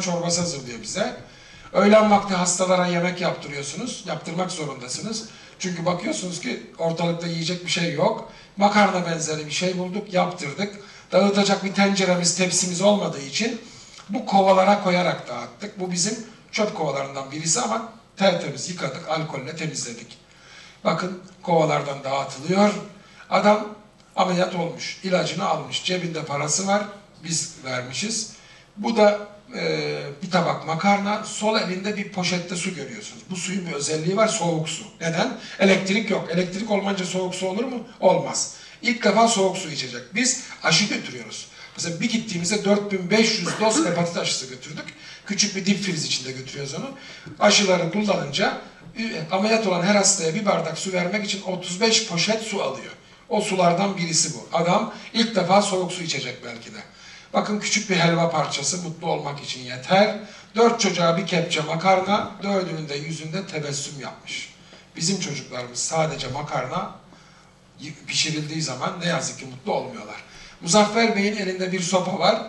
çorbası hazırlıyor bize. Öğlen vakti hastalara yemek yaptırıyorsunuz. Yaptırmak zorundasınız. Çünkü bakıyorsunuz ki ortalıkta yiyecek bir şey yok. Makarna benzeri bir şey bulduk, yaptırdık. Dağıtacak bir tenceremiz, tepsimiz olmadığı için bu kovalara koyarak dağıttık. Bu bizim çöp kovalarından birisi ama tertemiz yıkadık, alkolle temizledik. Bakın kovalardan dağıtılıyor. Adam ameliyat olmuş, ilacını almış, cebinde parası var, biz vermişiz. Bu da e, bir tabak makarna, sol elinde bir poşette su görüyorsunuz. Bu suyun bir özelliği var, soğuk su. Neden? Elektrik yok. Elektrik olmayınca soğuk su olur mu? Olmaz. İlk defa soğuk su içecek. Biz aşı götürüyoruz. Mesela bir gittiğimizde 4500 doz hepatit aşısı götürdük. Küçük bir dip friz içinde götürüyoruz onu. Aşıları kullanınca e, ameliyat olan her hastaya bir bardak su vermek için 35 poşet su alıyor. O sulardan birisi bu. Adam ilk defa soğuk su içecek belki de. Bakın küçük bir helva parçası mutlu olmak için yeter. Dört çocuğa bir kepçe makarna, dördünün de yüzünde tebessüm yapmış. Bizim çocuklarımız sadece makarna pişirildiği zaman ne yazık ki mutlu olmuyorlar. Muzaffer Bey'in elinde bir sopa var.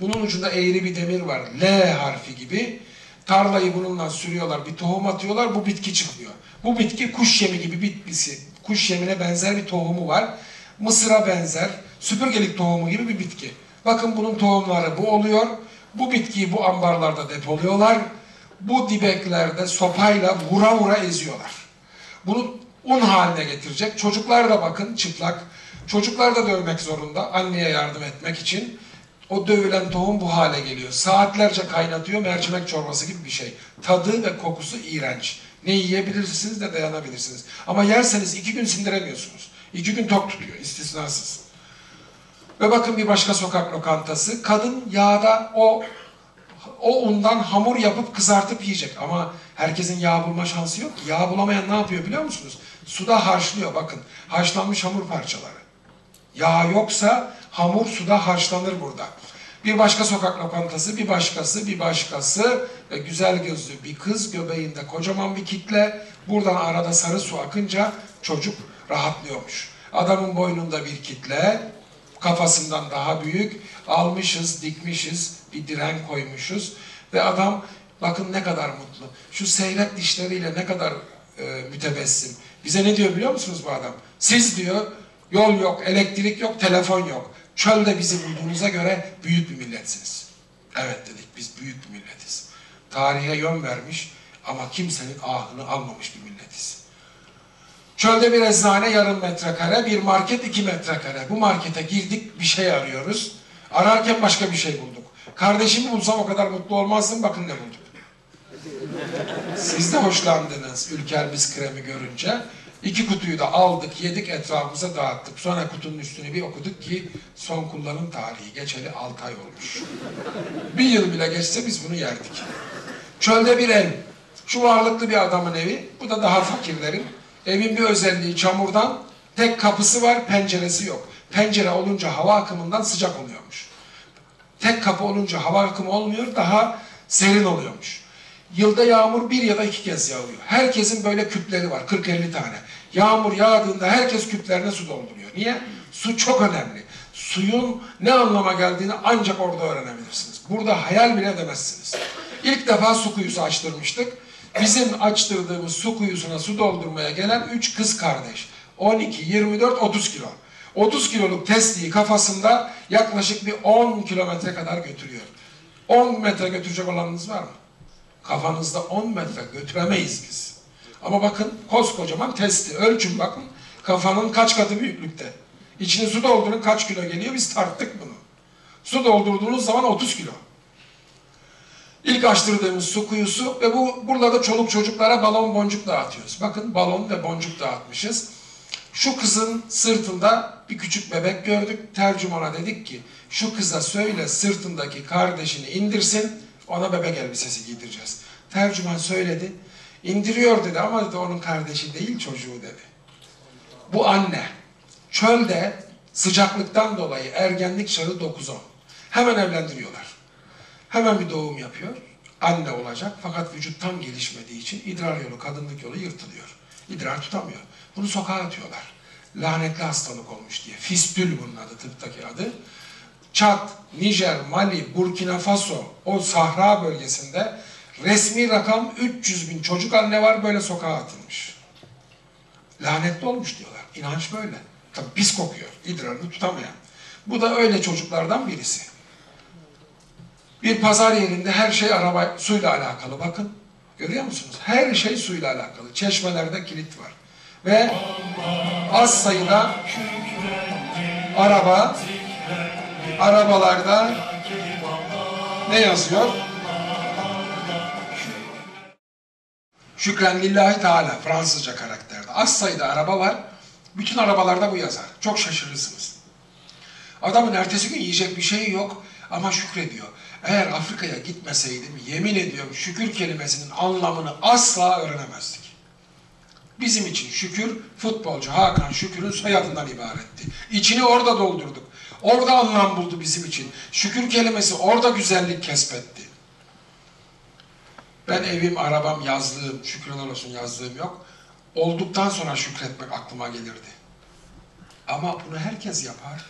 Bunun ucunda eğri bir demir var. L harfi gibi. Tarlayı bununla sürüyorlar, bir tohum atıyorlar, bu bitki çıkıyor. Bu bitki kuş yemi gibi bitkisi. Kuş yemine benzer bir tohumu var. Mısıra benzer, süpürgelik tohumu gibi bir bitki. Bakın bunun tohumları bu oluyor. Bu bitkiyi bu ambarlarda depoluyorlar. Bu dibeklerde sopayla vura vura eziyorlar. Bunu un haline getirecek. Çocuklar da bakın çıplak. Çocuklar da dövmek zorunda anneye yardım etmek için. O dövülen tohum bu hale geliyor. Saatlerce kaynatıyor mercimek çorbası gibi bir şey. Tadı ve kokusu iğrenç. Ne yiyebilirsiniz ne dayanabilirsiniz. Ama yerseniz iki gün sindiremiyorsunuz. İki gün tok tutuyor istisnasız. Ve bakın bir başka sokak lokantası. Kadın yağda o o undan hamur yapıp kızartıp yiyecek. Ama herkesin yağ bulma şansı yok. Yağ bulamayan ne yapıyor biliyor musunuz? Suda harçlıyor bakın. Haşlanmış hamur parçaları. Yağ yoksa hamur suda harçlanır burada. Bir başka sokak lokantası, bir başkası, bir başkası ve güzel gözlü bir kız göbeğinde kocaman bir kitle. Buradan arada sarı su akınca çocuk rahatlıyormuş. Adamın boynunda bir kitle, kafasından daha büyük. Almışız, dikmişiz, bir diren koymuşuz ve adam bakın ne kadar mutlu. Şu seyrek dişleriyle ne kadar e, mütebessim. Bize ne diyor biliyor musunuz bu adam? Siz diyor yol yok, elektrik yok, telefon yok. Çölde bizi bulduğunuza göre büyük bir milletsiniz. Evet dedik biz büyük bir milletiz. Tarihe yön vermiş ama kimsenin ahını almamış bir milletiz. Çölde bir eczane yarım metrekare, bir market iki metrekare. Bu markete girdik bir şey arıyoruz. Ararken başka bir şey bulduk. Kardeşimi bulsam o kadar mutlu olmazdım. Bakın ne bulduk. Siz de hoşlandınız Ülker Biz kremi görünce. İki kutuyu da aldık, yedik, etrafımıza dağıttık. Sonra kutunun üstünü bir okuduk ki son kullanım tarihi geçeli 6 ay olmuş. Bir yıl bile geçse biz bunu yerdik. Çölde bir ev. Şu varlıklı bir adamın evi. Bu da daha fakirlerin. Evin bir özelliği çamurdan tek kapısı var, penceresi yok. Pencere olunca hava akımından sıcak oluyormuş. Tek kapı olunca hava akımı olmuyor, daha serin oluyormuş. Yılda yağmur bir ya da iki kez yağıyor. Herkesin böyle küpleri var, 40-50 tane. Yağmur yağdığında herkes küplerine su dolduruyor. Niye? Su çok önemli. Suyun ne anlama geldiğini ancak orada öğrenebilirsiniz. Burada hayal bile edemezsiniz. İlk defa su kuyusu açtırmıştık. Bizim açtırdığımız su kuyusuna su doldurmaya gelen üç kız kardeş. 12, 24, 30 kilo. 30 kiloluk testiyi kafasında yaklaşık bir 10 kilometre kadar götürüyor. 10 metre götürecek olanınız var mı? Kafanızda 10 metre götüremeyiz biz. Ama bakın koskocaman testi. Ölçün bakın. Kafanın kaç katı büyüklükte. İçine su doldurun kaç kilo geliyor biz tarttık bunu. Su doldurduğunuz zaman 30 kilo. İlk açtırdığımız su kuyusu ve bu burada da çoluk çocuklara balon boncuk dağıtıyoruz. Bakın balon ve boncuk dağıtmışız. Şu kızın sırtında bir küçük bebek gördük. Tercümana dedik ki şu kıza söyle sırtındaki kardeşini indirsin ona bebek elbisesi giydireceğiz. Tercüman söyledi. İndiriyor dedi ama dedi onun kardeşi değil çocuğu dedi. Bu anne çölde sıcaklıktan dolayı ergenlik çağı 9-10. Hemen evlendiriyorlar. Hemen bir doğum yapıyor. Anne olacak fakat vücut tam gelişmediği için idrar yolu, kadınlık yolu yırtılıyor. İdrar tutamıyor. Bunu sokağa atıyorlar. Lanetli hastalık olmuş diye. Fistül bunun adı, tıptaki adı. Çat, Nijer, Mali, Burkina Faso o Sahra bölgesinde resmi rakam 300 bin çocuk anne var böyle sokağa atılmış. Lanetli olmuş diyorlar. İnanç böyle. Tabii pis kokuyor. İdrarını tutamayan. Bu da öyle çocuklardan birisi. Bir pazar yerinde her şey araba suyla alakalı. Bakın görüyor musunuz? Her şey suyla alakalı. Çeşmelerde kilit var. Ve az sayıda araba arabalarda ne yazıyor? Şükren lillahi teala Fransızca karakterde. Az sayıda araba var. Bütün arabalarda bu yazar. Çok şaşırırsınız. Adamın ertesi gün yiyecek bir şeyi yok ama şükrediyor. Eğer Afrika'ya gitmeseydim yemin ediyorum şükür kelimesinin anlamını asla öğrenemezdik. Bizim için şükür futbolcu Hakan Şükür'ün soyadından ibaretti. İçini orada doldurduk. Orada anlam buldu bizim için. Şükür kelimesi orada güzellik kesbetti. Ben evim, arabam, yazlığım, şükürler olsun yazlığım yok. Olduktan sonra şükretmek aklıma gelirdi. Ama bunu herkes yapar.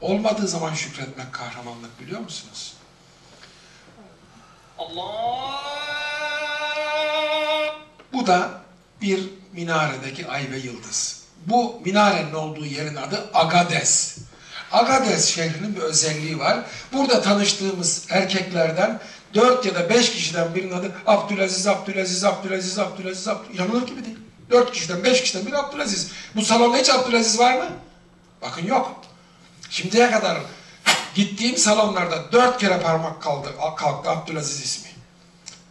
Olmadığı zaman şükretmek kahramanlık biliyor musunuz? Bu da bir minaredeki ay ve yıldız. Bu minarenin olduğu yerin adı Agades. Agades şehrinin bir özelliği var. Burada tanıştığımız erkeklerden dört ya da beş kişiden birinin adı Abdülaziz, Abdülaziz, Abdülaziz, Abdülaziz, Abdülaziz. İnanılır gibi değil. Dört kişiden, beş kişiden biri Abdülaziz. Bu salonda hiç Abdülaziz var mı? Bakın yok. Şimdiye kadar gittiğim salonlarda dört kere parmak kaldı, kalktı Abdülaziz ismi.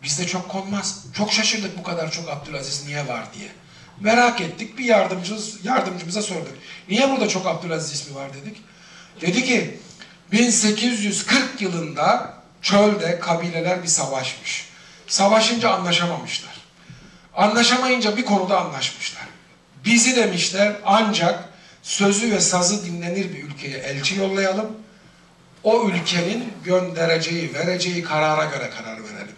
Bizde çok konmaz. Çok şaşırdık bu kadar çok Abdülaziz niye var diye. Merak ettik. Bir yardımcımız, yardımcımıza sorduk. Niye burada çok Abdülaziz ismi var dedik. Dedi ki 1840 yılında çölde kabileler bir savaşmış. Savaşınca anlaşamamışlar. Anlaşamayınca bir konuda anlaşmışlar. Bizi demişler ancak sözü ve sazı dinlenir bir ülkeye elçi yollayalım. O ülkenin göndereceği, vereceği karara göre karar verelim.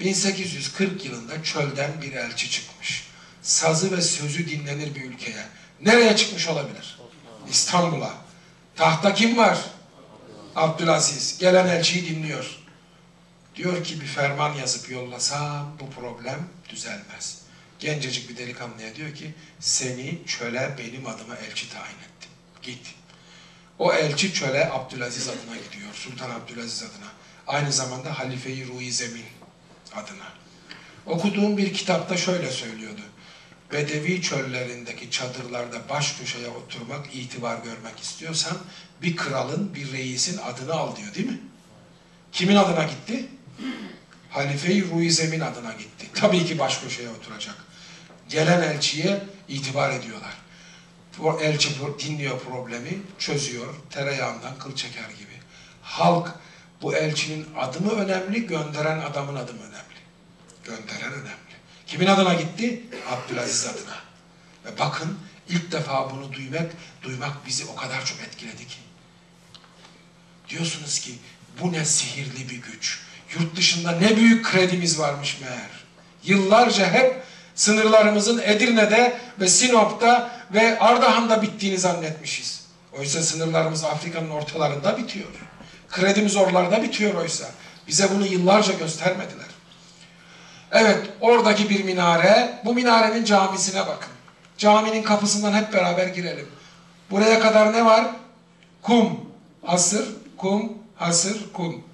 1840 yılında çölden bir elçi çıkmış. Sazı ve sözü dinlenir bir ülkeye. Nereye çıkmış olabilir? İstanbul'a. Tahta kim var? Abdülaziz. Gelen elçiyi dinliyor. Diyor ki bir ferman yazıp yollasam bu problem düzelmez. Gencecik bir delikanlıya diyor ki seni çöle benim adıma elçi tayin ettim. Git. O elçi çöle Abdülaziz adına gidiyor. Sultan Abdülaziz adına. Aynı zamanda Halife-i Ruhi Zemin adına. Okuduğum bir kitapta şöyle söylüyordu. Bedevi çöllerindeki çadırlarda baş köşeye oturmak, itibar görmek istiyorsan bir kralın, bir reisin adını al diyor değil mi? Kimin adına gitti? Halife-i Ruhi Zemin adına gitti. Tabii ki baş köşeye oturacak. Gelen elçiye itibar ediyorlar. Elçi dinliyor problemi, çözüyor, tereyağından kıl çeker gibi. Halk bu elçinin adı mı önemli, gönderen adamın adı mı önemli? Gönderen önemli. Kimin adına gitti? Abdülaziz adına. Ve bakın ilk defa bunu duymak, duymak bizi o kadar çok etkiledi ki. Diyorsunuz ki bu ne sihirli bir güç. Yurt dışında ne büyük kredimiz varmış meğer. Yıllarca hep sınırlarımızın Edirne'de ve Sinop'ta ve Ardahan'da bittiğini zannetmişiz. Oysa sınırlarımız Afrika'nın ortalarında bitiyor. Kredimiz oralarda bitiyor oysa. Bize bunu yıllarca göstermediler. Evet, oradaki bir minare, bu minarenin camisine bakın. Caminin kapısından hep beraber girelim. Buraya kadar ne var? Kum, hasır, kum, hasır, kum.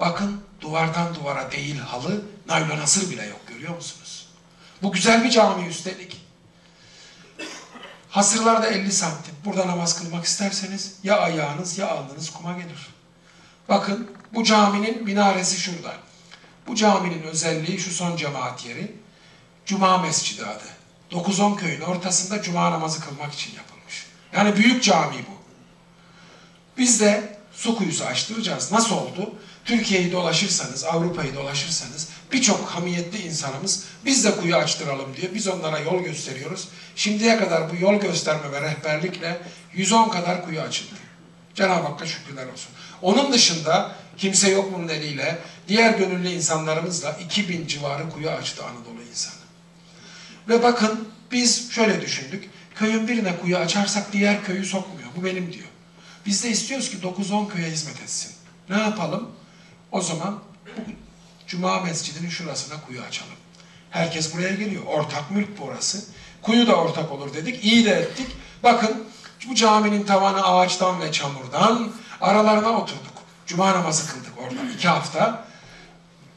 Bakın duvardan duvara değil halı, naylon hasır bile yok görüyor musunuz? Bu güzel bir cami üstelik. Hasırlar da 50 santim. Burada namaz kılmak isterseniz ya ayağınız ya alnınız kuma gelir. Bakın bu caminin minaresi şurada. Bu caminin özelliği şu son cemaat yeri. Cuma Mescidi adı. 9-10 köyün ortasında cuma namazı kılmak için yapılmış. Yani büyük cami bu. Biz de su kuyusu açtıracağız. Nasıl oldu? Türkiye'yi dolaşırsanız, Avrupa'yı dolaşırsanız birçok hamiyetli insanımız biz de kuyu açtıralım diyor. Biz onlara yol gösteriyoruz. Şimdiye kadar bu yol gösterme ve rehberlikle 110 kadar kuyu açıldı. Cenab-ı Hakk'a şükürler olsun. Onun dışında kimse yok bunun eliyle diğer gönüllü insanlarımızla 2000 civarı kuyu açtı Anadolu insanı. Ve bakın biz şöyle düşündük. Köyün birine kuyu açarsak diğer köyü sokmuyor. Bu benim diyor. Biz de istiyoruz ki 9-10 köye hizmet etsin. Ne yapalım? O zaman Cuma mescidinin şurasına kuyu açalım. Herkes buraya geliyor. Ortak mülk burası. Kuyu da ortak olur dedik. İyi de ettik. Bakın bu caminin tavanı ağaçtan ve çamurdan aralarına oturduk. Cuma namazı kıldık orada iki hafta.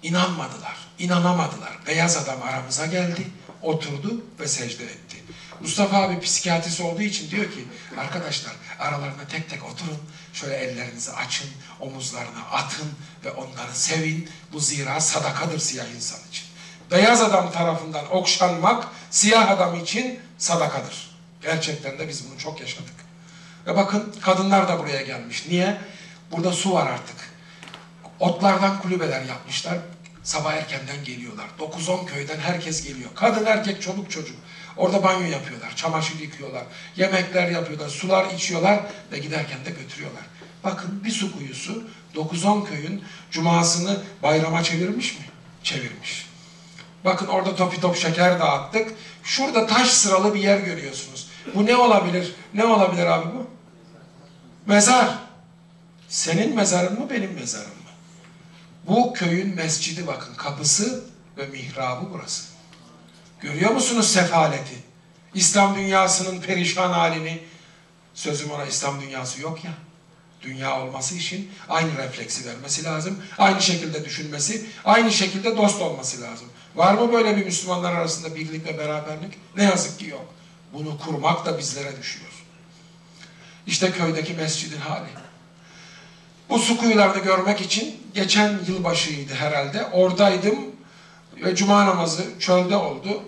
İnanmadılar, inanamadılar. Beyaz adam aramıza geldi, oturdu ve secde etti. Mustafa abi psikiyatrist olduğu için diyor ki, arkadaşlar aralarına tek tek oturun, şöyle ellerinizi açın, omuzlarına atın ve onları sevin. Bu zira sadakadır siyah insan için. Beyaz adam tarafından okşanmak, siyah adam için sadakadır. Gerçekten de biz bunu çok yaşadık. Ve bakın kadınlar da buraya gelmiş. Niye? Burada su var artık. Otlardan kulübeler yapmışlar. Sabah erkenden geliyorlar. 9-10 köyden herkes geliyor. Kadın, erkek, çoluk, çocuk. Orada banyo yapıyorlar, çamaşır yıkıyorlar, yemekler yapıyorlar, sular içiyorlar ve giderken de götürüyorlar. Bakın bir su kuyusu 9-10 köyün cumasını bayrama çevirmiş mi? Çevirmiş. Bakın orada topi top şeker dağıttık. Şurada taş sıralı bir yer görüyorsunuz. Bu ne olabilir? Ne olabilir abi bu? Mezar. Senin mezarın mı benim mezarım mı? Bu köyün mescidi bakın kapısı ve mihrabı burası. Görüyor musunuz sefaleti? İslam dünyasının perişan halini. Sözüm ona İslam dünyası yok ya. Dünya olması için aynı refleksi vermesi lazım. Aynı şekilde düşünmesi, aynı şekilde dost olması lazım. Var mı böyle bir Müslümanlar arasında birlik ve beraberlik? Ne yazık ki yok. Bunu kurmak da bizlere düşüyor. İşte köydeki mescidin hali. Bu su kuyularını görmek için geçen yılbaşıydı herhalde. Oradaydım cuma namazı çölde oldu.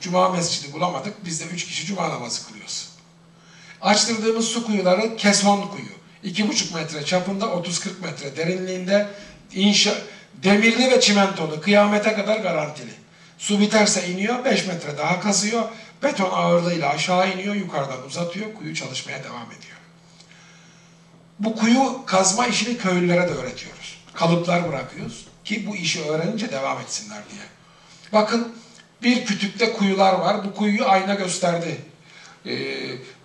Cuma mescidi bulamadık. Biz de üç kişi cuma namazı kılıyoruz. Açtırdığımız su kuyuları Keson kuyu. İki buçuk metre çapında 30-40 metre derinliğinde inşa, demirli ve çimentolu kıyamete kadar garantili. Su biterse iniyor 5 metre daha kazıyor. Beton ağırlığıyla aşağı iniyor yukarıdan uzatıyor. Kuyu çalışmaya devam ediyor. Bu kuyu kazma işini köylülere de öğretiyoruz. Kalıplar bırakıyoruz ki bu işi öğrenince devam etsinler diye. Bakın bir kütükte kuyular var. Bu kuyuyu ayna gösterdi. Ee,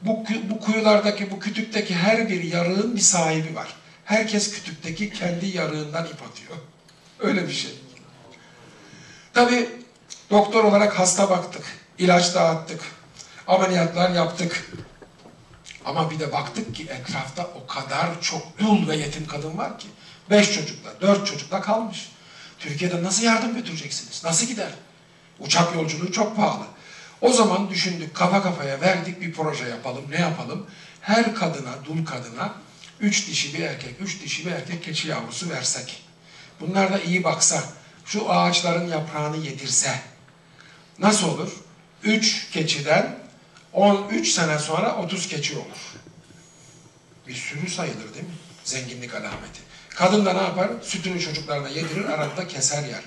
bu, bu kuyulardaki, bu kütükteki her bir yarığın bir sahibi var. Herkes kütükteki kendi yarığından ip atıyor. Öyle bir şey. Tabi doktor olarak hasta baktık. ilaç dağıttık. Ameliyatlar yaptık. Ama bir de baktık ki etrafta o kadar çok dul ve yetim kadın var ki. Beş çocukla, dört çocukla kalmış. Türkiye'de nasıl yardım götüreceksiniz? Nasıl gider? Uçak yolculuğu çok pahalı. O zaman düşündük, kafa kafaya verdik bir proje yapalım. Ne yapalım? Her kadına, dul kadına üç dişi bir erkek, üç dişi bir erkek keçi yavrusu versek. Bunlar da iyi baksa, şu ağaçların yaprağını yedirse nasıl olur? Üç keçiden 13 sene sonra 30 keçi olur. Bir sürü sayılır değil mi? Zenginlik alameti. Kadın da ne yapar? Sütünü çocuklarına yedirir, arada keser yer.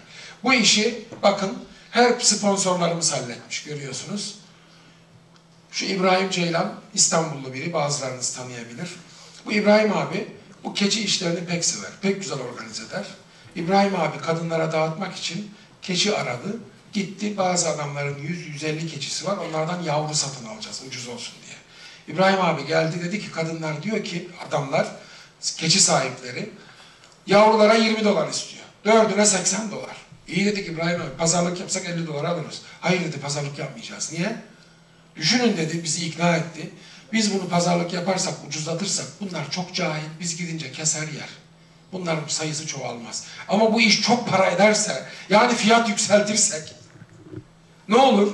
Bu işi bakın her sponsorlarımız halletmiş görüyorsunuz. Şu İbrahim Ceylan İstanbullu biri bazılarınız tanıyabilir. Bu İbrahim abi bu keçi işlerini pek sever. Pek güzel organize eder. İbrahim abi kadınlara dağıtmak için keçi aradı. Gitti bazı adamların 100-150 keçisi var. Onlardan yavru satın alacağız ucuz olsun diye. İbrahim abi geldi dedi ki kadınlar diyor ki adamlar keçi sahipleri yavrulara 20 dolar istiyor. Dördüne 80 dolar. İyi dedik İbrahim abi pazarlık yapsak 50 dolar alırız. Hayır dedi pazarlık yapmayacağız. Niye? Düşünün dedi bizi ikna etti. Biz bunu pazarlık yaparsak ucuzlatırsak bunlar çok cahil. Biz gidince keser yer. Bunların sayısı çoğalmaz. Ama bu iş çok para ederse yani fiyat yükseltirsek ne olur?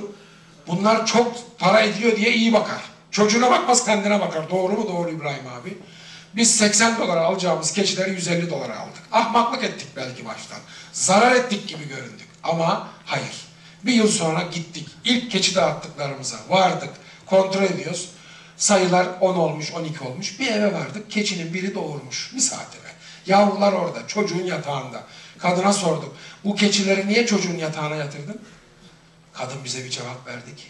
Bunlar çok para ediyor diye iyi bakar. Çocuğuna bakmaz kendine bakar. Doğru mu? Doğru İbrahim abi. Biz 80 dolara alacağımız keçileri 150 dolara aldık. Ahmaklık ettik belki baştan. Zarar ettik gibi göründük. Ama hayır. Bir yıl sonra gittik. İlk keçi dağıttıklarımıza vardık. Kontrol ediyoruz. Sayılar 10 olmuş, 12 olmuş. Bir eve vardık. Keçinin biri doğurmuş. Eve. Yavrular orada. Çocuğun yatağında. Kadına sorduk. Bu keçileri niye çocuğun yatağına yatırdın? Kadın bize bir cevap verdi ki.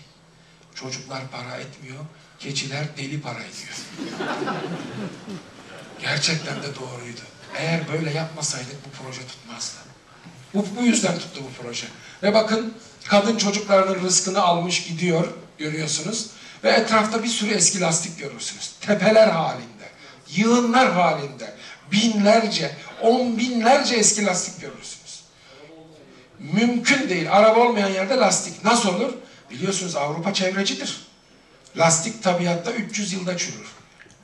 Çocuklar para etmiyor. Keçiler deli para ediyor. Gerçekten de doğruydu. Eğer böyle yapmasaydık bu proje tutmazdı. Bu, bu yüzden tuttu bu proje. Ve bakın kadın çocuklarının rızkını almış gidiyor görüyorsunuz. Ve etrafta bir sürü eski lastik görürsünüz. Tepeler halinde. yığınlar halinde binlerce, on binlerce eski lastik görürsünüz. Mümkün değil. Araba olmayan yerde lastik. Nasıl olur? Biliyorsunuz Avrupa çevrecidir. Lastik tabiatta 300 yılda çürür.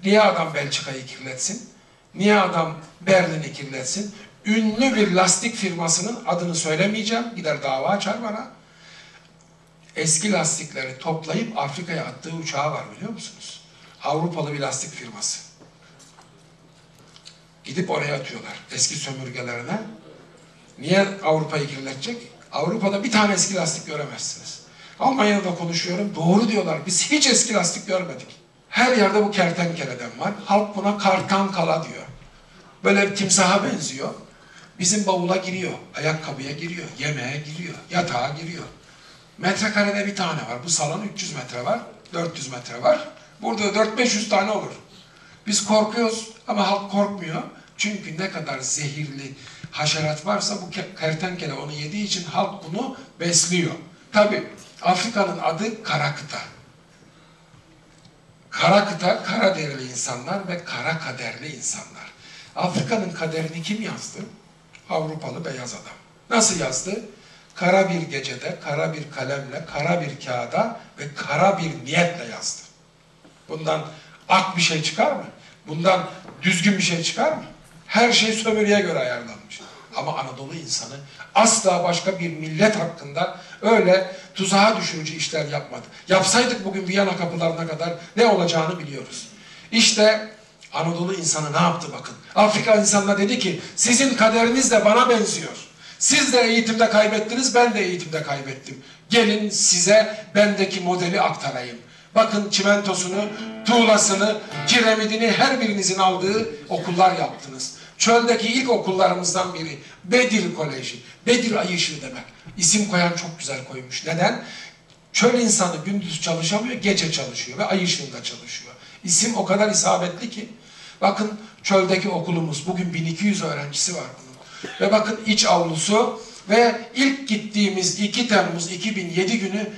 Niye adam Belçika'yı kirletsin? Niye adam Berlin'i kirletsin? Ünlü bir lastik firmasının adını söylemeyeceğim. Gider dava açar bana. Eski lastikleri toplayıp Afrika'ya attığı uçağı var biliyor musunuz? Avrupalı bir lastik firması. Gidip oraya atıyorlar eski sömürgelerine. Niye Avrupa'yı kirletecek? Avrupa'da bir tane eski lastik göremezsiniz. Almanya'da konuşuyorum. Doğru diyorlar. Biz hiç eski lastik görmedik. Her yerde bu kertenkeleden var. Halk buna kartankala diyor. Böyle bir timsaha benziyor. Bizim bavula giriyor. Ayakkabıya giriyor. Yemeğe giriyor. Yatağa giriyor. Metrekarede bir tane var. Bu salon 300 metre var. 400 metre var. Burada 4-500 tane olur. Biz korkuyoruz ama halk korkmuyor. Çünkü ne kadar zehirli haşerat varsa bu kertenkele onu yediği için halk bunu besliyor. Tabi Afrika'nın adı kara kıta. Kara kara derili insanlar ve kara kaderli insanlar. Afrika'nın kaderini kim yazdı? Avrupalı beyaz adam. Nasıl yazdı? Kara bir gecede, kara bir kalemle, kara bir kağıda ve kara bir niyetle yazdı. Bundan ak bir şey çıkar mı? Bundan düzgün bir şey çıkar mı? Her şey sömürüye göre ayarlanmış. Ama Anadolu insanı asla başka bir millet hakkında öyle tuzağa düşürücü işler yapmadı. Yapsaydık bugün Viyana kapılarına kadar ne olacağını biliyoruz. İşte Anadolu insanı ne yaptı bakın. Afrika insanına dedi ki sizin kaderiniz de bana benziyor. Siz de eğitimde kaybettiniz, ben de eğitimde kaybettim. Gelin size bendeki modeli aktarayım. Bakın çimentosunu, tuğlasını, kiremidini her birinizin aldığı okullar yaptınız. Çöldeki ilk okullarımızdan biri Bedir Koleji. Bedir Ay Işığı demek. İsim koyan çok güzel koymuş. Neden? Çöl insanı gündüz çalışamıyor, gece çalışıyor ve ay ışığında çalışıyor. İsim o kadar isabetli ki. Bakın çöldeki okulumuz, bugün 1200 öğrencisi var bunun. Ve bakın iç avlusu ve ilk gittiğimiz 2 Temmuz 2007 günü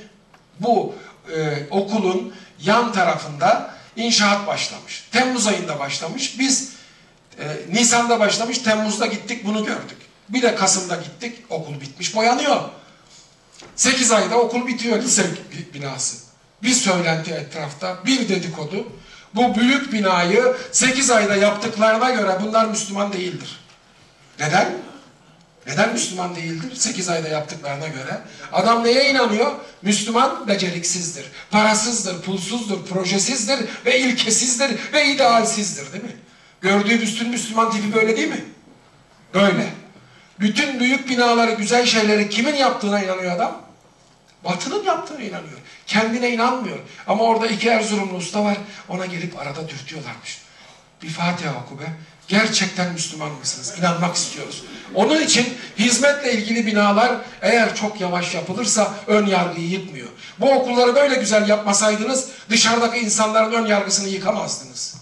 bu e, okulun yan tarafında inşaat başlamış. Temmuz ayında başlamış. Biz e, Nisan'da başlamış, Temmuz'da gittik bunu gördük. Bir de Kasım'da gittik, okul bitmiş, boyanıyor. 8 ayda okul bitiyor lise binası. Bir söylenti etrafta, bir dedikodu. Bu büyük binayı 8 ayda yaptıklarına göre bunlar Müslüman değildir. Neden? Neden Müslüman değildir? 8 ayda yaptıklarına göre. Adam neye inanıyor? Müslüman beceriksizdir, parasızdır, pulsuzdur, projesizdir ve ilkesizdir ve idealsizdir değil mi? Gördüğü bütün Müslüman tipi böyle değil mi? Böyle. Bütün büyük binaları, güzel şeyleri kimin yaptığına inanıyor adam? Batının yaptığına inanıyor. Kendine inanmıyor. Ama orada iki Erzurumlu usta var. Ona gelip arada dürtüyorlarmış. Bir Fatiha oku be. Gerçekten Müslüman mısınız? İnanmak istiyoruz. Onun için hizmetle ilgili binalar eğer çok yavaş yapılırsa ön yargıyı yıkmıyor. Bu okulları böyle güzel yapmasaydınız dışarıdaki insanların ön yargısını yıkamazdınız.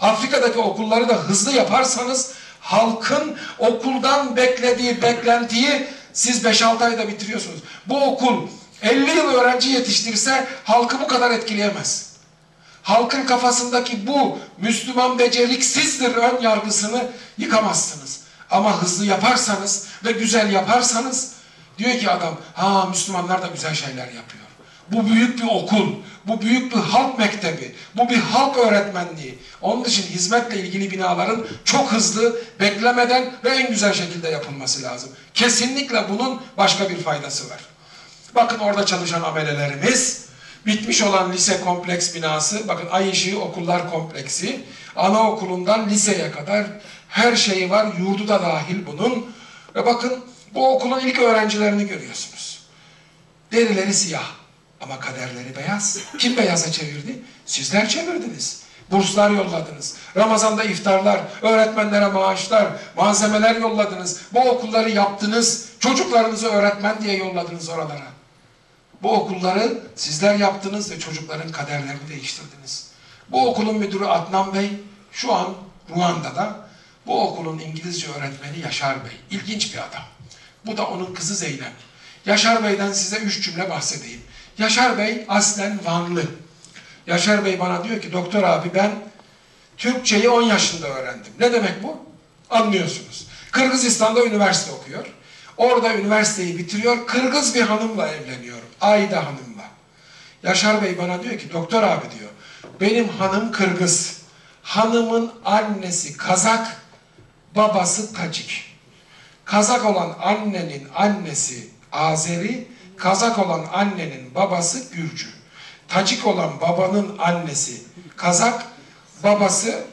Afrika'daki okulları da hızlı yaparsanız halkın okuldan beklediği beklentiyi siz 5-6 ayda bitiriyorsunuz. Bu okul 50 yıl öğrenci yetiştirse halkı bu kadar etkileyemez. Halkın kafasındaki bu Müslüman beceriksizdir ön yargısını yıkamazsınız. Ama hızlı yaparsanız ve güzel yaparsanız diyor ki adam ha Müslümanlar da güzel şeyler yapıyor. Bu büyük bir okul, bu büyük bir halk mektebi, bu bir halk öğretmenliği. Onun için hizmetle ilgili binaların çok hızlı, beklemeden ve en güzel şekilde yapılması lazım. Kesinlikle bunun başka bir faydası var. Bakın orada çalışan amelelerimiz, bitmiş olan lise kompleks binası, bakın Ay Işığı Okullar Kompleksi, anaokulundan liseye kadar her şeyi var, yurdu da dahil bunun. Ve bakın bu okulun ilk öğrencilerini görüyorsunuz. Derileri siyah. Ama kaderleri beyaz. Kim beyaza çevirdi? Sizler çevirdiniz. Burslar yolladınız. Ramazanda iftarlar, öğretmenlere maaşlar, malzemeler yolladınız. Bu okulları yaptınız. Çocuklarınızı öğretmen diye yolladınız oralara. Bu okulları sizler yaptınız ve çocukların kaderlerini değiştirdiniz. Bu okulun müdürü Adnan Bey şu an Ruanda'da. Bu okulun İngilizce öğretmeni Yaşar Bey. İlginç bir adam. Bu da onun kızı Zeynep. Yaşar Bey'den size üç cümle bahsedeyim. Yaşar Bey aslen Vanlı. Yaşar Bey bana diyor ki doktor abi ben Türkçeyi 10 yaşında öğrendim. Ne demek bu? Anlıyorsunuz. Kırgızistan'da üniversite okuyor. Orada üniversiteyi bitiriyor. Kırgız bir hanımla evleniyor. Ayda hanımla. Yaşar Bey bana diyor ki doktor abi diyor. Benim hanım Kırgız. Hanımın annesi Kazak, babası Tacik. Kazak olan annenin annesi Azeri, Kazak olan annenin babası Gürcü. Tacik olan babanın annesi Kazak, babası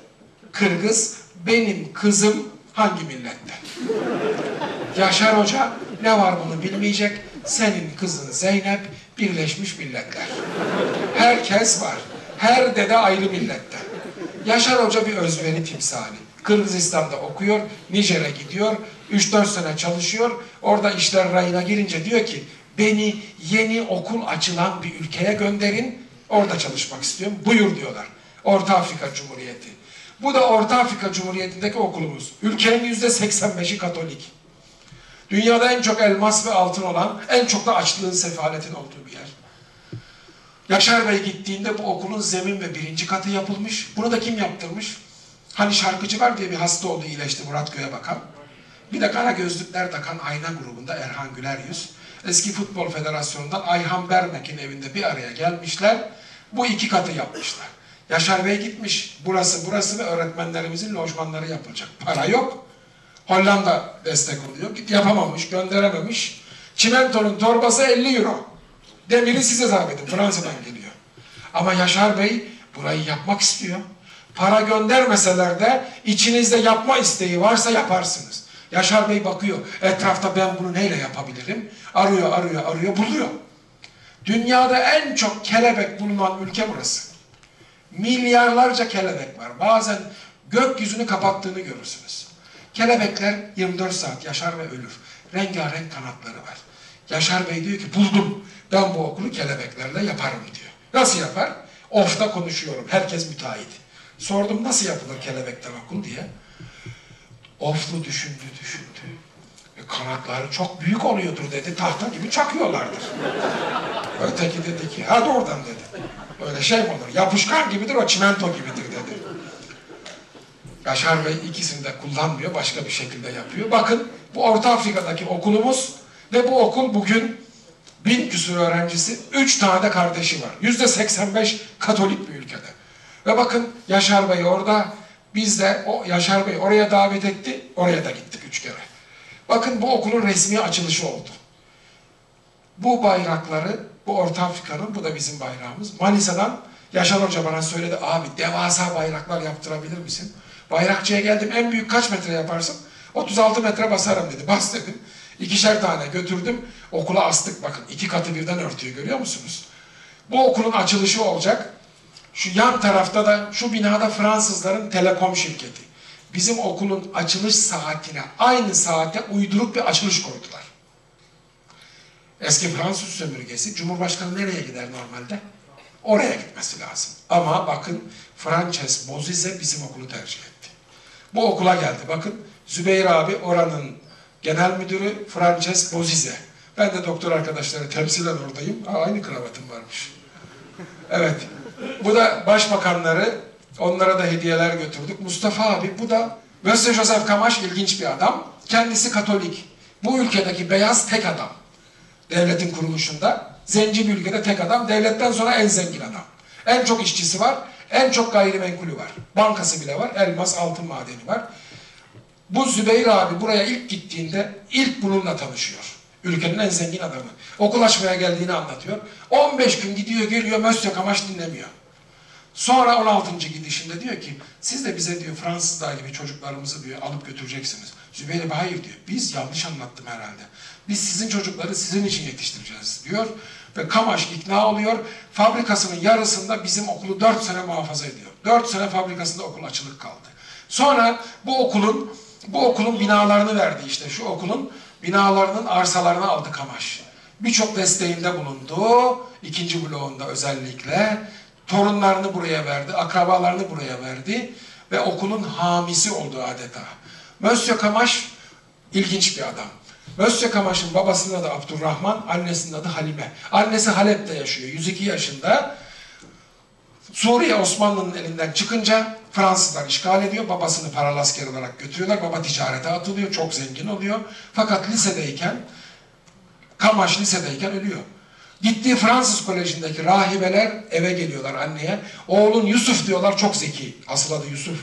Kırgız. Benim kızım hangi millette? Yaşar Hoca ne var bunu bilmeyecek. Senin kızın Zeynep Birleşmiş Milletler. Herkes var. Her dede ayrı millette. Yaşar Hoca bir özveri timsali. Kırgızistan'da okuyor, Nijer'e gidiyor, 3-4 sene çalışıyor. Orada işler rayına girince diyor ki, beni yeni okul açılan bir ülkeye gönderin, orada çalışmak istiyorum. Buyur diyorlar. Orta Afrika Cumhuriyeti. Bu da Orta Afrika Cumhuriyeti'ndeki okulumuz. Ülkenin yüzde 85'i Katolik. Dünyada en çok elmas ve altın olan, en çok da açlığın, sefaletin olduğu bir yer. Yaşar Bey gittiğinde bu okulun zemin ve birinci katı yapılmış. Bunu da kim yaptırmış? Hani şarkıcı var diye bir hasta oldu iyileşti Murat Göğe bakan. Bir de kara gözlükler takan Ayna grubunda Erhan Güler Yüz. Eski Futbol Federasyonu'ndan Ayhan Bermek'in evinde bir araya gelmişler. Bu iki katı yapmışlar. Yaşar Bey gitmiş. Burası burası ve öğretmenlerimizin lojmanları yapılacak. Para yok. Hollanda destek oluyor. Yapamamış, gönderememiş. Çimentonun torbası 50 euro. Demiri size zahmet edin. Fransa'dan geliyor. Ama Yaşar Bey burayı yapmak istiyor. Para göndermeseler de içinizde yapma isteği varsa yaparsınız. Yaşar Bey bakıyor. Etrafta ben bunu neyle yapabilirim? Arıyor, arıyor, arıyor, buluyor. Dünyada en çok kelebek bulunan ülke burası. Milyarlarca kelebek var. Bazen gökyüzünü kapattığını görürsünüz. Kelebekler 24 saat yaşar ve ölür. Rengarenk kanatları var. Yaşar Bey diyor ki buldum. Ben bu okulu kelebeklerle yaparım diyor. Nasıl yapar? Of'ta konuşuyorum. Herkes müteahhit. Sordum nasıl yapılır kelebekten okul diye. Oflu düşündü düşündü. E, kanatları çok büyük oluyordur dedi. Tahta gibi çakıyorlardır. Öteki dedi ki hadi oradan dedi. Öyle şey olur? Yapışkan gibidir o çimento gibidir dedi. Yaşar Bey ikisini de kullanmıyor. Başka bir şekilde yapıyor. Bakın bu Orta Afrika'daki okulumuz ve bu okul bugün bin küsur öğrencisi, üç tane de kardeşi var. Yüzde 85 Katolik bir ülkede. Ve bakın Yaşar Bey orada, biz de o Yaşar Bey oraya davet etti, oraya da gittik üç kere. Bakın bu okulun resmi açılışı oldu. Bu bayrakları, bu Orta Afrika'nın, bu da bizim bayrağımız. Manisa'dan Yaşar Hoca bana söyledi, abi devasa bayraklar yaptırabilir misin? Bayrakçıya geldim, en büyük kaç metre yaparsın? 36 metre basarım dedi, bas dedim. İkişer tane götürdüm, okula astık bakın. iki katı birden örtüyor, görüyor musunuz? Bu okulun açılışı olacak. Şu yan tarafta da, şu binada Fransızların telekom şirketi. Bizim okulun açılış saatine, aynı saate uyduruk bir açılış koydular. Eski Fransız sömürgesi, Cumhurbaşkanı nereye gider normalde? Oraya gitmesi lazım. Ama bakın Frances Bozize bizim okulu tercih etti. Bu okula geldi. Bakın Zübeyir abi oranın genel müdürü Frances Bozize. Ben de doktor arkadaşları temsilen oradayım. Aa, aynı kravatım varmış. Evet. Bu da başbakanları. Onlara da hediyeler götürdük. Mustafa abi bu da Mösyö Joseph Kamaş ilginç bir adam. Kendisi Katolik. Bu ülkedeki beyaz tek adam. Devletin kuruluşunda. Zenci bir ülkede tek adam. Devletten sonra en zengin adam. En çok işçisi var. En çok gayrimenkulü var. Bankası bile var. Elmas, altın madeni var. Bu Zübeyir abi buraya ilk gittiğinde ilk bununla tanışıyor. Ülkenin en zengin adamı. Okul açmaya geldiğini anlatıyor. 15 gün gidiyor geliyor Mösyö Kamaş dinlemiyor. Sonra 16. gidişinde diyor ki siz de bize diyor Fransızlar gibi çocuklarımızı diyor alıp götüreceksiniz. Zübeyir Bey hayır diyor. Biz yanlış anlattım herhalde. Biz sizin çocukları sizin için yetiştireceğiz diyor. Ve Kamaş ikna oluyor. Fabrikasının yarısında bizim okulu 4 sene muhafaza ediyor. 4 sene fabrikasında okul açılık kaldı. Sonra bu okulun bu okulun binalarını verdi işte. Şu okulun binalarının arsalarını aldı Kamaş. Birçok desteğinde bulundu. ikinci bloğunda özellikle. Torunlarını buraya verdi, akrabalarını buraya verdi ve okulun hamisi oldu adeta. Mösyö Kamaş ilginç bir adam. Mösyö Kamaş'ın babasının adı Abdurrahman, annesinin adı Halime. Annesi Halep'te yaşıyor, 102 yaşında. Suriye Osmanlı'nın elinden çıkınca Fransızlar işgal ediyor. Babasını paralı asker olarak götürüyorlar. Baba ticarete atılıyor. Çok zengin oluyor. Fakat lisedeyken Kamaş lisedeyken ölüyor. Gittiği Fransız kolejindeki rahibeler eve geliyorlar anneye. Oğlun Yusuf diyorlar çok zeki. Asıl adı Yusuf.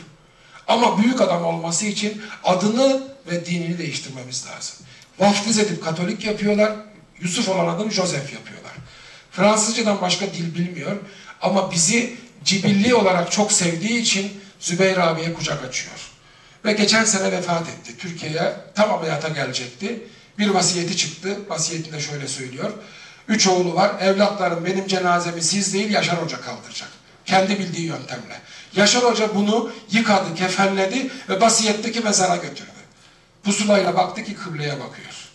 Ama büyük adam olması için adını ve dinini değiştirmemiz lazım. Vaftiz edip Katolik yapıyorlar. Yusuf olan adını Joseph yapıyorlar. Fransızcadan başka dil bilmiyor. Ama bizi cibilli olarak çok sevdiği için Zübeyir abiye kucak açıyor. Ve geçen sene vefat etti. Türkiye'ye tam ameliyata gelecekti. Bir vasiyeti çıktı. Vasiyetinde şöyle söylüyor. Üç oğlu var. Evlatlarım benim cenazemi siz değil Yaşar Hoca kaldıracak. Kendi bildiği yöntemle. Yaşar Hoca bunu yıkadı, kefenledi ve vasiyetteki mezara götürdü. Pusulayla baktı ki kıbleye bakıyor.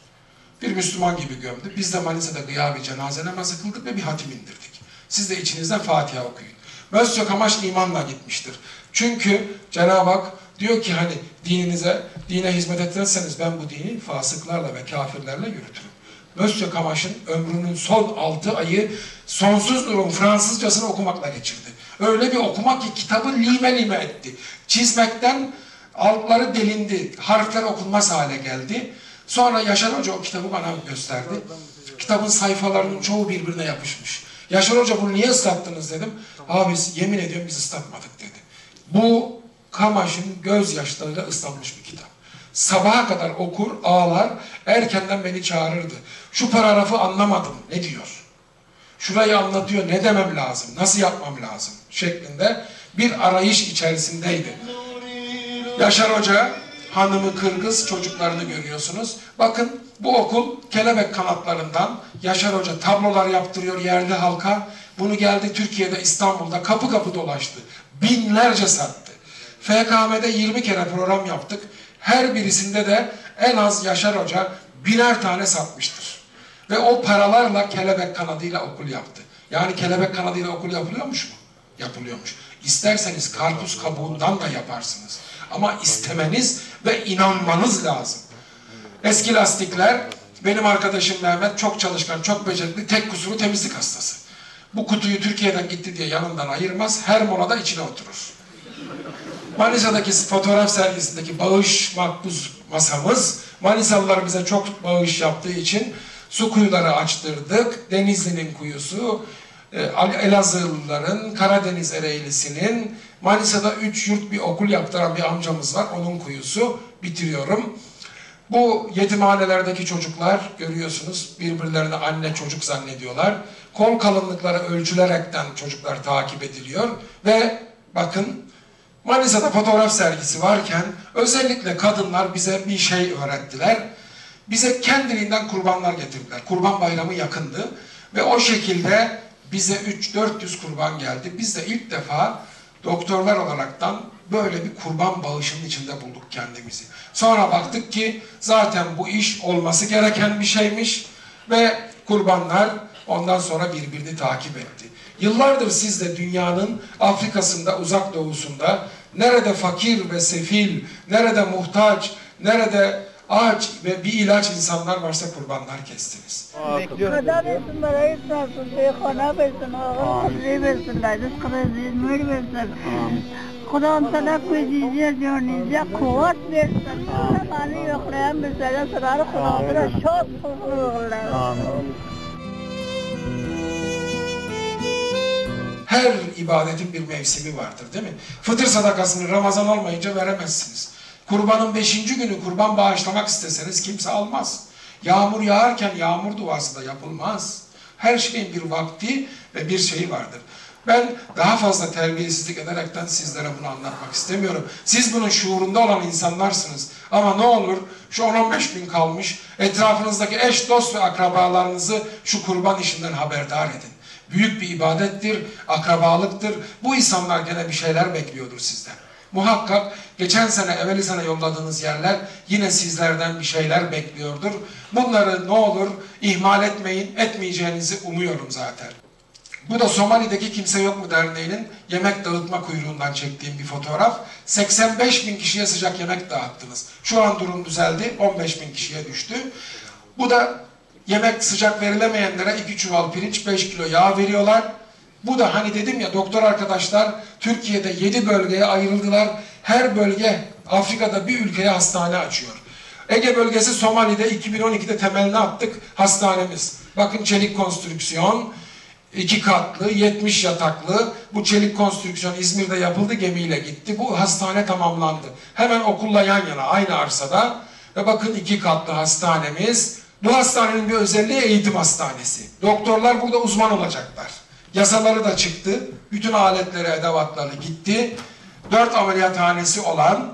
Bir Müslüman gibi gömdü. Biz de Manisa'da gıyabi cenaze namazı kıldık ve bir hatim indirdik. Siz de içinizden Fatiha okuyun. Mösyö Kamaş imanla gitmiştir. Çünkü Cenab-ı Hak diyor ki hani dininize, dine hizmet etmezseniz ben bu dini fasıklarla ve kafirlerle yürütürüm. Mösyö Kamaş'ın ömrünün son altı ayı sonsuz nurun Fransızcasını okumakla geçirdi. Öyle bir okumak ki kitabı lime lime etti. Çizmekten altları delindi, harfler okunmaz hale geldi. Sonra Yaşar Hoca o kitabı bana gösterdi. Kitabın sayfalarının çoğu birbirine yapışmış. Yaşar Hoca bunu niye ıslattınız dedim. Abi yemin ediyorum biz ıslatmadık dedi. Bu Kamaş'ın gözyaşlarıyla ıslanmış bir kitap. Sabaha kadar okur, ağlar, erkenden beni çağırırdı. Şu paragrafı anlamadım, ne diyor? Şurayı anlatıyor, ne demem lazım, nasıl yapmam lazım şeklinde bir arayış içerisindeydi. Yaşar Hoca, hanımı Kırgız, çocuklarını görüyorsunuz. Bakın bu okul kelebek kanatlarından Yaşar Hoca tablolar yaptırıyor yerli halka. Bunu geldi Türkiye'de İstanbul'da kapı kapı dolaştı. Binlerce sattı. FKM'de 20 kere program yaptık. Her birisinde de en az Yaşar Hoca biner tane satmıştır. Ve o paralarla kelebek kanadıyla okul yaptı. Yani kelebek kanadıyla okul yapılıyormuş mu? Yapılıyormuş. İsterseniz karpuz kabuğundan da yaparsınız. Ama istemeniz ve inanmanız lazım. Eski lastikler, benim arkadaşım Mehmet çok çalışkan, çok becerikli, tek kusuru temizlik hastası. Bu kutuyu Türkiye'den gitti diye yanından ayırmaz, her molada içine oturur. Manisa'daki fotoğraf sergisindeki bağış makbuz masamız, Manisalılar bize çok bağış yaptığı için su kuyuları açtırdık. Denizli'nin kuyusu, e, Elazığlıların, Karadeniz Ereğlisi'nin, Manisa'da üç yurt bir okul yaptıran bir amcamız var. Onun kuyusu. Bitiriyorum. Bu yetimhanelerdeki çocuklar görüyorsunuz birbirlerini anne çocuk zannediyorlar. Kol kalınlıkları ölçülerekten çocuklar takip ediliyor ve bakın Manisa'da fotoğraf sergisi varken özellikle kadınlar bize bir şey öğrettiler. Bize kendiliğinden kurbanlar getirdiler. Kurban bayramı yakındı ve o şekilde bize 3-400 kurban geldi. Biz de ilk defa doktorlar olaraktan böyle bir kurban bağışının içinde bulduk kendimizi. Sonra baktık ki zaten bu iş olması gereken bir şeymiş ve kurbanlar ondan sonra birbirini takip etti. Yıllardır siz de dünyanın Afrika'sında, uzak doğusunda nerede fakir ve sefil, nerede muhtaç, nerede ağaç ve bir ilaç insanlar varsa kurbanlar kestiniz. Kaza. Kur'an sana kuyucuya diyorsunuz, kuvvet versin. Mali yoklayan bizlere sırarı Kur'an'da şok kılırlar. Her ibadetin bir mevsimi vardır değil mi? Fıtır sadakasını Ramazan olmayınca veremezsiniz. Kurbanın beşinci günü kurban bağışlamak isteseniz kimse almaz. Yağmur yağarken yağmur duası da yapılmaz. Her şeyin bir vakti ve bir şeyi vardır. Ben daha fazla terbiyesizlik ederekten sizlere bunu anlatmak istemiyorum. Siz bunun şuurunda olan insanlarsınız. Ama ne olur şu 10-15 gün kalmış etrafınızdaki eş, dost ve akrabalarınızı şu kurban işinden haberdar edin. Büyük bir ibadettir, akrabalıktır. Bu insanlar gene bir şeyler bekliyordur sizden. Muhakkak geçen sene, evveli sene yolladığınız yerler yine sizlerden bir şeyler bekliyordur. Bunları ne olur ihmal etmeyin, etmeyeceğinizi umuyorum zaten. Bu da Somali'deki Kimse Yok mu Derneği'nin yemek dağıtma kuyruğundan çektiğim bir fotoğraf. 85 bin kişiye sıcak yemek dağıttınız. Şu an durum düzeldi, 15 bin kişiye düştü. Bu da yemek sıcak verilemeyenlere 2 çuval pirinç, 5 kilo yağ veriyorlar. Bu da hani dedim ya doktor arkadaşlar Türkiye'de 7 bölgeye ayrıldılar. Her bölge Afrika'da bir ülkeye hastane açıyor. Ege bölgesi Somali'de 2012'de temelini attık hastanemiz. Bakın çelik konstrüksiyon, iki katlı, 70 yataklı. Bu çelik konstrüksiyon İzmir'de yapıldı, gemiyle gitti. Bu hastane tamamlandı. Hemen okulla yan yana, aynı arsada. Ve bakın iki katlı hastanemiz. Bu hastanenin bir özelliği eğitim hastanesi. Doktorlar burada uzman olacaklar. Yasaları da çıktı. Bütün aletleri, edevatları gitti. Dört ameliyathanesi olan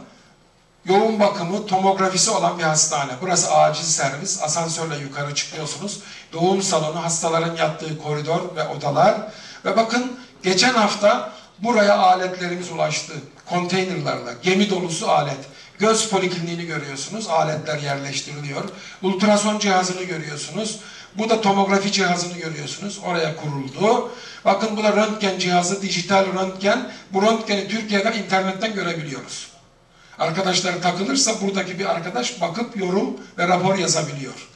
yoğun bakımı, tomografisi olan bir hastane. Burası acil servis. Asansörle yukarı çıkıyorsunuz. Doğum salonu, hastaların yattığı koridor ve odalar. Ve bakın geçen hafta buraya aletlerimiz ulaştı. Konteynerlarla, gemi dolusu alet. Göz polikliniğini görüyorsunuz. Aletler yerleştiriliyor. Ultrason cihazını görüyorsunuz. Bu da tomografi cihazını görüyorsunuz. Oraya kuruldu. Bakın bu da röntgen cihazı, dijital röntgen. Bu röntgeni Türkiye'den internetten görebiliyoruz. Arkadaşları takılırsa buradaki bir arkadaş bakıp yorum ve rapor yazabiliyor.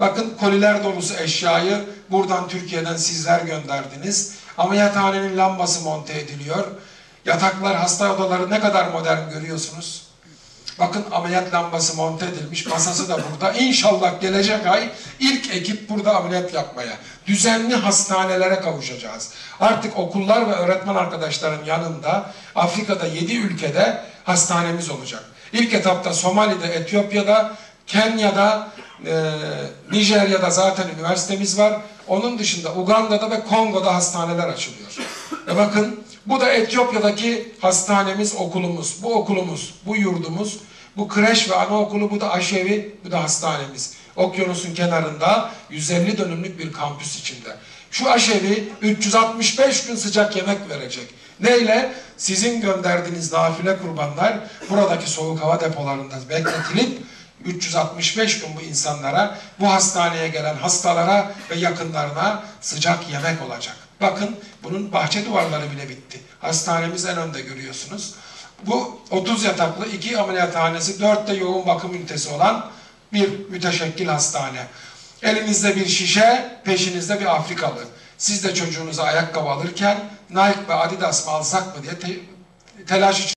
Bakın koliler dolusu eşyayı buradan Türkiye'den sizler gönderdiniz. Ameliyathanenin lambası monte ediliyor. Yataklar, hasta odaları ne kadar modern görüyorsunuz. Bakın ameliyat lambası monte edilmiş, masası da burada. İnşallah gelecek ay ilk ekip burada ameliyat yapmaya. Düzenli hastanelere kavuşacağız. Artık okullar ve öğretmen arkadaşların yanında Afrika'da 7 ülkede hastanemiz olacak. İlk etapta Somali'de, Etiyopya'da, Kenya'da, e, Nijerya'da zaten üniversitemiz var. Onun dışında Uganda'da ve Kongo'da hastaneler açılıyor. Ve bakın bu da Etiyopya'daki hastanemiz, okulumuz. Bu okulumuz, bu yurdumuz, bu kreş ve anaokulu, bu da aşevi, bu da hastanemiz. Okyanusun kenarında 150 dönümlük bir kampüs içinde. Şu aşevi 365 gün sıcak yemek verecek. Neyle? Sizin gönderdiğiniz nafile kurbanlar buradaki soğuk hava depolarında bekletilip 365 gün bu insanlara, bu hastaneye gelen hastalara ve yakınlarına sıcak yemek olacak. Bakın bunun bahçe duvarları bile bitti. Hastanemiz en önde görüyorsunuz. Bu 30 yataklı, iki ameliyathanesi, 4 de yoğun bakım ünitesi olan bir müteşekkil hastane. Elinizde bir şişe, peşinizde bir Afrikalı. Siz de çocuğunuza ayakkabı alırken Nike ve Adidas mı alsak mı diye te- telaş